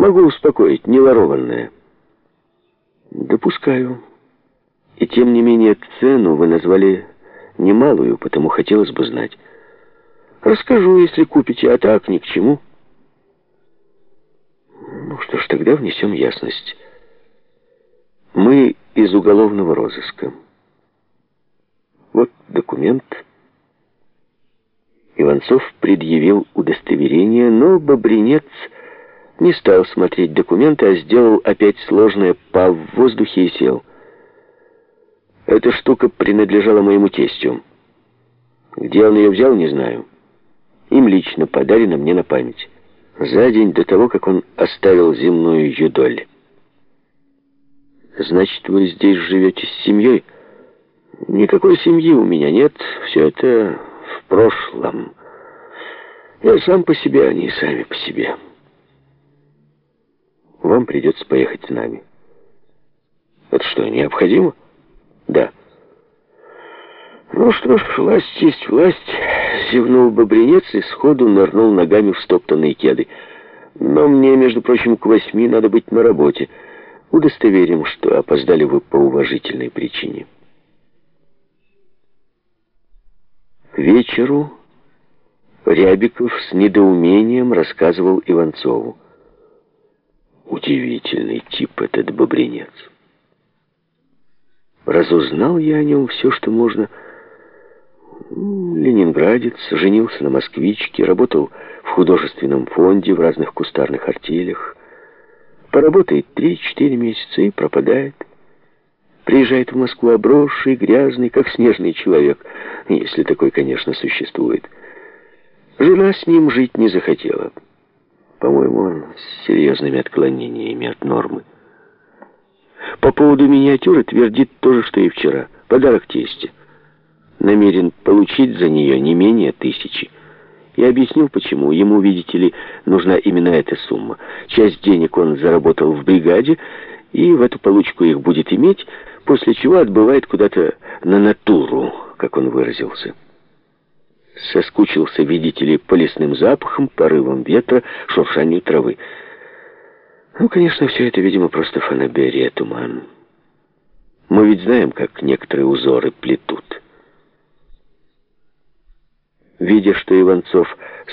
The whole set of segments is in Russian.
Могу успокоить, не ворованное. Допускаю. И тем не менее цену вы назвали немалую, потому хотелось бы знать. Расскажу, если купите, а так ни к чему. Ну что ж, тогда внесем ясность. Мы из уголовного розыска. Вот документ. Иванцов предъявил удостоверение, но Бобринец не стал смотреть документы, а сделал опять сложное па в воздухе и сел. Эта штука принадлежала моему тестю. Где он ее взял, не знаю. Им лично подарено мне на память. За день до того, как он оставил земную юдоль. Значит, вы здесь живете с семьей? Никакой семьи у меня нет. Все это в прошлом. Я сам по себе, они сами по себе. Вам придется поехать с нами. Это что, необходимо? Да. Ну что ж, власть есть власть, зевнул бобринец и сходу нырнул ногами в стоптанные кеды. Но мне, между прочим, к восьми надо быть на работе. Удостоверим, что опоздали вы по уважительной причине. К вечеру Рябиков с недоумением рассказывал Иванцову. Удивительный тип этот бобринец. Разузнал я о нем все, что можно. Ленинградец, женился на москвичке, работал в художественном фонде, в разных кустарных артелях. Поработает три-четыре месяца и пропадает. Приезжает в Москву обросший, грязный, как снежный человек, если такой, конечно, существует. Жена с ним жить не захотела. По-моему, он серьезными отклонениями от нормы. По поводу миниатюры твердит то же, что и вчера. Подарок тесте. Намерен получить за нее не менее тысячи. Я объяснил, почему. Ему, видите ли, нужна именно эта сумма. Часть денег он заработал в бригаде, и в эту получку их будет иметь, после чего отбывает куда-то на натуру, как он выразился соскучился, видите ли, по лесным запахам, порывам ветра, шуршанию травы. Ну, конечно, все это, видимо, просто фанаберия, туман. Мы ведь знаем, как некоторые узоры плетут. Видя, что Иванцов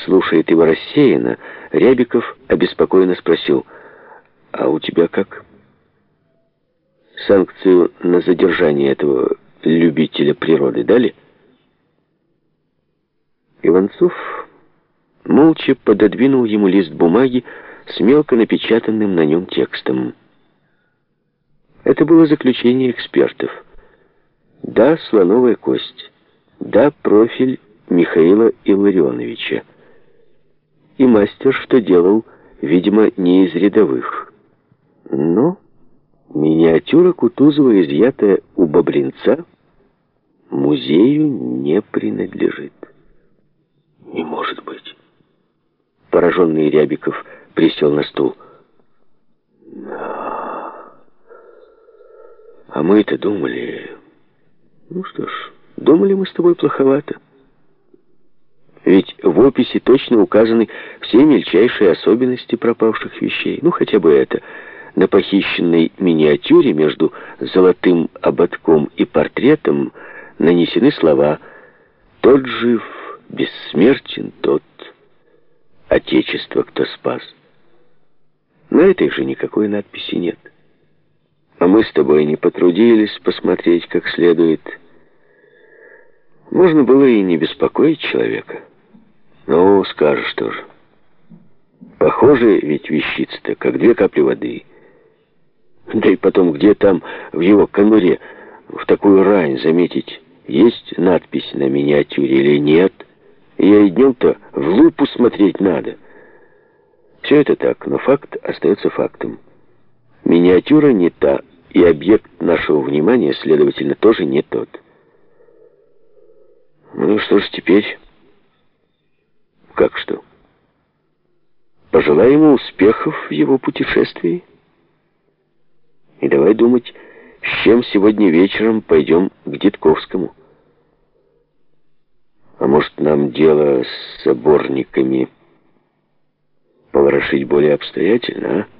слушает его рассеянно, Рябиков обеспокоенно спросил, «А у тебя как?» «Санкцию на задержание этого любителя природы дали?» Иванцов молча пододвинул ему лист бумаги с мелко напечатанным на нем текстом. Это было заключение экспертов. Да, слоновая кость. Да, профиль Михаила Илларионовича. И мастер, что делал, видимо, не из рядовых. Но миниатюра Кутузова, изъятая у Бобринца, музею не принадлежит. Не может быть. Пораженный Рябиков присел на стул. Да. А мы-то думали... Ну что ж, думали мы с тобой плоховато. Ведь в описи точно указаны все мельчайшие особенности пропавших вещей. Ну, хотя бы это. На похищенной миниатюре между золотым ободком и портретом нанесены слова «Тот жив, бессмертен тот, Отечество кто спас. На этой же никакой надписи нет. А мы с тобой не потрудились посмотреть как следует. Можно было и не беспокоить человека. Ну, скажешь тоже. Похоже ведь вещица-то, как две капли воды. Да и потом, где там в его конуре в такую рань заметить, есть надпись на миниатюре или нет — я и днем-то в лупу смотреть надо. Все это так, но факт остается фактом. Миниатюра не та, и объект нашего внимания, следовательно, тоже не тот. Ну что ж теперь? Как что? Пожелай ему успехов в его путешествии. И давай думать, с чем сегодня вечером пойдем к Дедковскому. А может, нам дело с соборниками поворошить более обстоятельно, а?